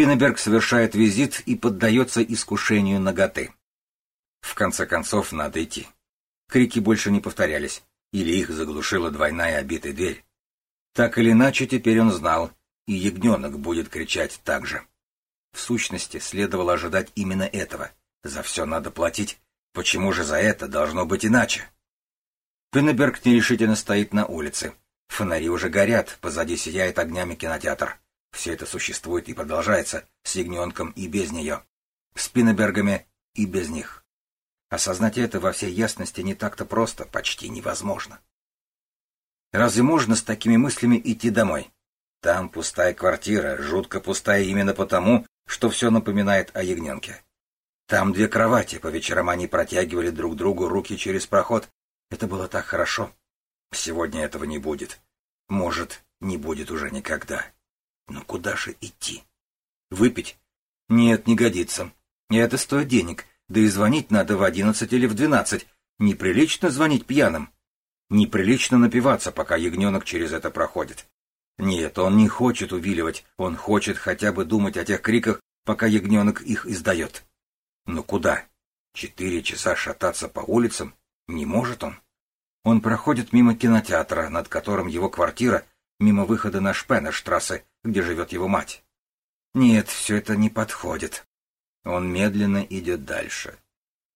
Пинеберг совершает визит и поддается искушению наготы. В конце концов, надо идти. Крики больше не повторялись, или их заглушила двойная обитая дверь. Так или иначе, теперь он знал, и ягненок будет кричать так же. В сущности, следовало ожидать именно этого. За все надо платить. Почему же за это должно быть иначе? Пиннеберг нерешительно стоит на улице. Фонари уже горят, позади сияет огнями кинотеатр. Все это существует и продолжается, с ягненком и без нее. С Пиннебергами и без них. Осознать это во всей ясности не так-то просто, почти невозможно. Разве можно с такими мыслями идти домой? Там пустая квартира, жутко пустая именно потому, что все напоминает о ягненке. Там две кровати, по вечерам они протягивали друг другу руки через проход. Это было так хорошо. Сегодня этого не будет. Может, не будет уже никогда. Но куда же идти? Выпить? Нет, не годится. И это стоит денег. Да и звонить надо в одиннадцать или в двенадцать. Неприлично звонить пьяным. Неприлично напиваться, пока ягненок через это проходит. Нет, он не хочет увиливать, он хочет хотя бы думать о тех криках, пока ягненок их издает. Но куда? Четыре часа шататься по улицам? Не может он. Он проходит мимо кинотеатра, над которым его квартира, мимо выхода на Шпенерштрассе, где живет его мать. Нет, все это не подходит. Он медленно идет дальше.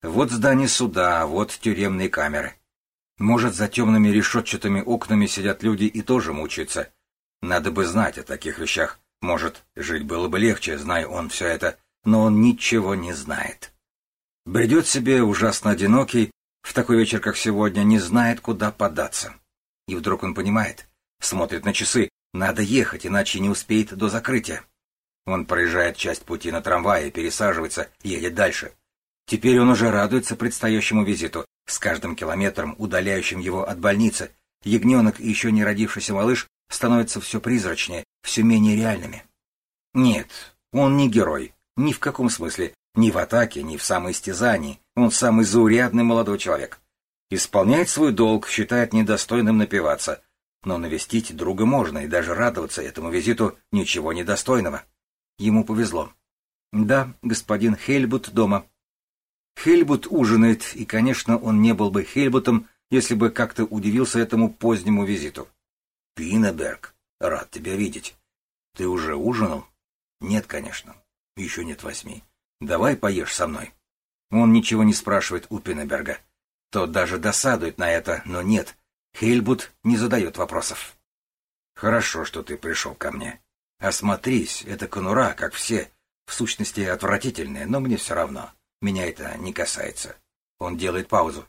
Вот здание суда, вот тюремные камеры. Может, за темными решетчатыми окнами сидят люди и тоже мучаются. Надо бы знать о таких вещах. Может, жить было бы легче, зная он все это, но он ничего не знает. Бредет себе ужасно одинокий, в такой вечер, как сегодня, не знает, куда податься. И вдруг он понимает, смотрит на часы, надо ехать, иначе не успеет до закрытия. Он проезжает часть пути на трамвае, пересаживается, едет дальше. Теперь он уже радуется предстоящему визиту. С каждым километром, удаляющим его от больницы, ягненок и еще не родившийся малыш становятся все призрачнее, все менее реальными. Нет, он не герой, ни в каком смысле, ни в атаке, ни в самоистязании. Он самый заурядный молодой человек. Исполняет свой долг, считает недостойным напиваться. Но навестить друга можно и даже радоваться этому визиту ничего недостойного. Ему повезло. Да, господин Хельбут дома. Хельбут ужинает, и, конечно, он не был бы Хельбутом, если бы как-то удивился этому позднему визиту. Пинеберг, рад тебя видеть. Ты уже ужинал? Нет, конечно. Еще нет восьми. Давай поешь со мной. Он ничего не спрашивает у Пинеберга. Тот даже досадует на это, но нет. Хельбут не задает вопросов. Хорошо, что ты пришел ко мне. Осмотрись, это конура, как все. В сущности, отвратительная, но мне все равно. Меня это не касается. Он делает паузу.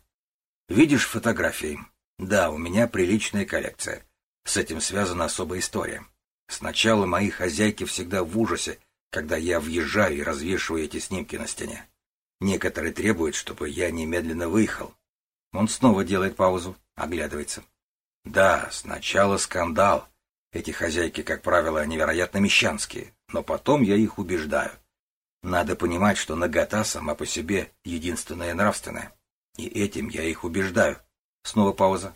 Видишь фотографии? Да, у меня приличная коллекция. С этим связана особая история. Сначала мои хозяйки всегда в ужасе, когда я въезжаю и развешиваю эти снимки на стене. Некоторые требуют, чтобы я немедленно выехал. Он снова делает паузу, оглядывается. Да, сначала скандал, эти хозяйки, как правило, невероятно мещанские, но потом я их убеждаю. Надо понимать, что нагота сама по себе единственная нравственная. И этим я их убеждаю. Снова пауза.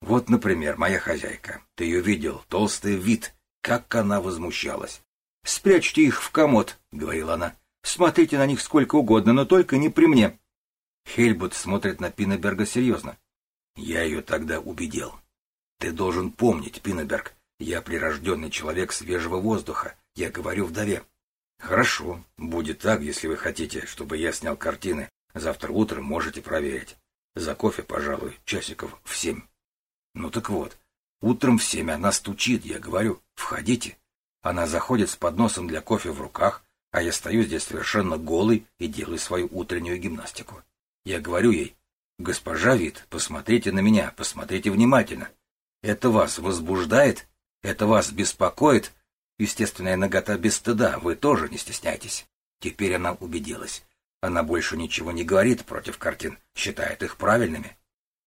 Вот, например, моя хозяйка. Ты ее видел, толстый вид. Как она возмущалась. «Спрячьте их в комод», — говорила она. «Смотрите на них сколько угодно, но только не при мне». Хельбут смотрит на Пиннеберга серьезно. «Я ее тогда убедил. Ты должен помнить, Пиннеберг, я прирожденный человек свежего воздуха. Я говорю вдове. Хорошо, будет так, если вы хотите, чтобы я снял картины. Завтра утром можете проверить. За кофе, пожалуй, часиков в семь. Ну так вот, утром в семь она стучит, я говорю, входите. Она заходит с подносом для кофе в руках, а я стою здесь совершенно голый и делаю свою утреннюю гимнастику. Я говорю ей, госпожа Вит, посмотрите на меня, посмотрите внимательно. Это вас возбуждает? Это вас беспокоит? Естественная нагота без стыда, вы тоже не стесняйтесь. Теперь она убедилась. Она больше ничего не говорит против картин, считает их правильными.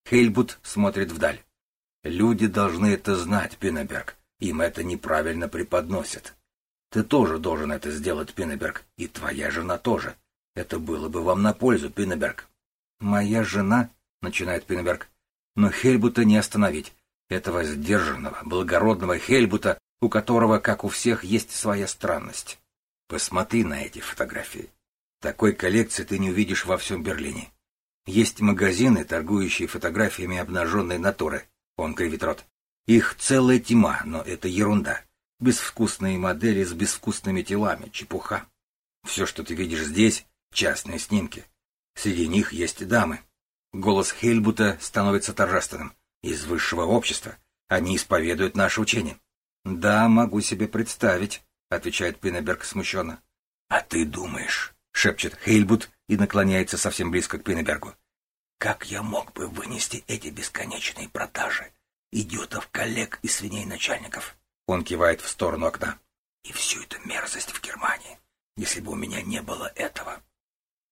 Хейльбут смотрит вдаль. Люди должны это знать, Пиннеберг. Им это неправильно преподносят. Ты тоже должен это сделать, Пиннеберг, и твоя жена тоже. Это было бы вам на пользу, Пиннеберг. Моя жена, начинает Пиннеберг, но Хельбута не остановить этого сдержанного, благородного Хельбута, у которого, как у всех, есть своя странность. Посмотри на эти фотографии. Такой коллекции ты не увидишь во всем Берлине. Есть магазины, торгующие фотографиями обнаженной натуры. Он кривит рот. Их целая тьма, но это ерунда. Безвкусные модели с безвкусными телами, чепуха. Все, что ты видишь здесь, частные снимки. Среди них есть дамы. Голос Хельбута становится торжественным. Из высшего общества. Они исповедуют наше учение. Да, могу себе представить, отвечает Пинеберг смущенно. А ты думаешь, шепчет Хейльбут и наклоняется совсем близко к Пинебергу. Как я мог бы вынести эти бесконечные продажи? Идиотов, коллег и свиней начальников. Он кивает в сторону окна. И всю эту мерзость в Германии. Если бы у меня не было этого,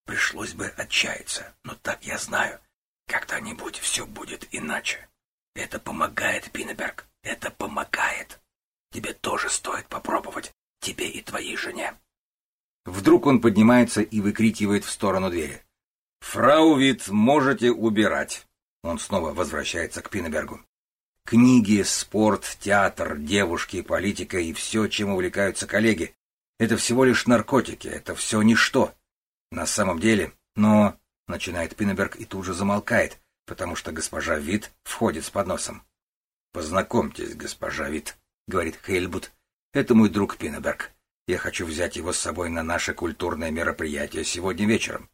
пришлось бы отчаяться. Но так я знаю, когда-нибудь все будет иначе. Это помогает, Пинеберг. Это помогает. Тебе тоже стоит попробовать. Тебе и твоей жене. Вдруг он поднимается и выкрикивает в сторону двери. «Фрау Вит, можете убирать!» Он снова возвращается к Пинебергу. Книги, спорт, театр, девушки, политика и все, чем увлекаются коллеги. Это всего лишь наркотики, это все ничто. На самом деле, но... Начинает Пинеберг и тут же замолкает, потому что госпожа Вит входит с подносом. «Познакомьтесь, госпожа Вит», — говорит Хейльбут. «Это мой друг Пинеберг. Я хочу взять его с собой на наше культурное мероприятие сегодня вечером».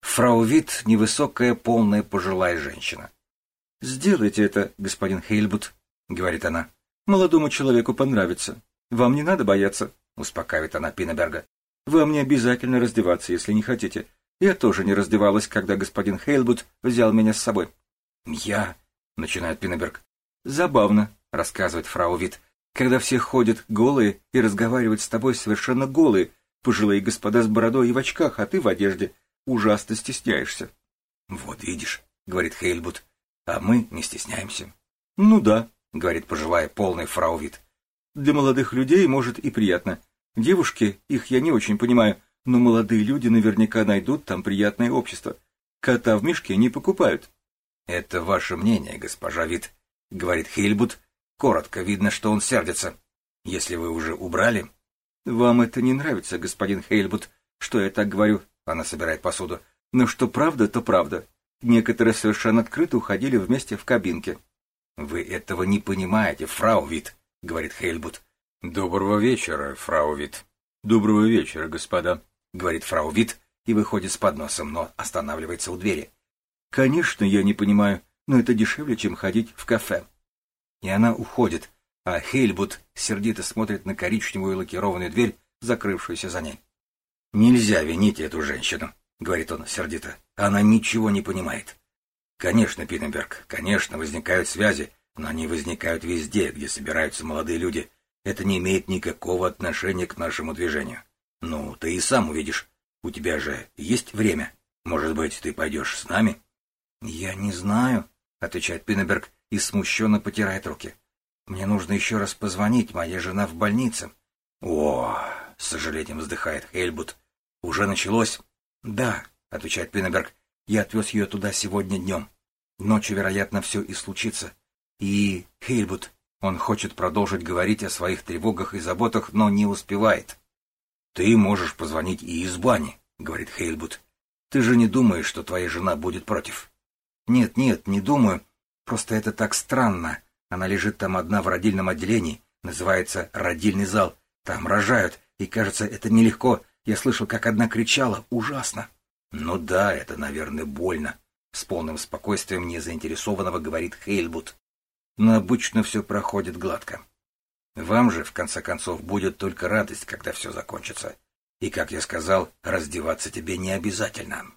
Фрау Вит — невысокая, полная пожилая женщина. «Сделайте это, господин Хейльбут», — говорит она. «Молодому человеку понравится. Вам не надо бояться», — успокаивает она Пинеберга. «Вам не обязательно раздеваться, если не хотите. Я тоже не раздевалась, когда господин Хейльбут взял меня с собой». «Я...» — начинает Пинеберг. «Забавно», — рассказывает фрау Вит, «когда все ходят голые и разговаривают с тобой совершенно голые, пожилые господа с бородой и в очках, а ты в одежде. Ужасно стесняешься». «Вот видишь», — говорит Хейльбут, а мы не стесняемся. Ну да, говорит пожилая полный фрау Вит. Для молодых людей, может, и приятно. Девушки, их я не очень понимаю, но молодые люди наверняка найдут там приятное общество. Кота в мешке не покупают. Это ваше мнение, госпожа Вит, говорит Хильбут. Коротко видно, что он сердится. Если вы уже убрали... Вам это не нравится, господин Хейльбут, что я так говорю, она собирает посуду. Но что правда, то правда. Некоторые совершенно открыто уходили вместе в кабинке. — Вы этого не понимаете, фрау Вит, — говорит Хейльбут. — Доброго вечера, фрау Вит. — Доброго вечера, господа, — говорит фрау Вит и выходит с подносом, но останавливается у двери. — Конечно, я не понимаю, но это дешевле, чем ходить в кафе. И она уходит, а Хейльбут сердито смотрит на коричневую лакированную дверь, закрывшуюся за ней. — Нельзя винить эту женщину, — говорит он сердито. Она ничего не понимает. Конечно, Питенберг, конечно, возникают связи, но они возникают везде, где собираются молодые люди. Это не имеет никакого отношения к нашему движению. Ну, ты и сам увидишь. У тебя же есть время. Может быть, ты пойдешь с нами? Я не знаю, отвечает Пиннеберг и смущенно потирает руки. Мне нужно еще раз позвонить, моя жена в больнице. О, с сожалением вздыхает Хельбут. Уже началось? Да, отвечает Пиннеберг. Я отвез ее туда сегодня днем. Ночью, вероятно, все и случится. И Хейльбут, он хочет продолжить говорить о своих тревогах и заботах, но не успевает. Ты можешь позвонить и из бани, говорит Хейльбут. Ты же не думаешь, что твоя жена будет против? Нет, нет, не думаю. Просто это так странно. Она лежит там одна в родильном отделении. Называется родильный зал. Там рожают, и кажется, это нелегко. Я слышал, как одна кричала. Ужасно. «Ну да, это, наверное, больно», — с полным спокойствием незаинтересованного говорит Хейльбут. «Но обычно все проходит гладко. Вам же, в конце концов, будет только радость, когда все закончится. И, как я сказал, раздеваться тебе не обязательно».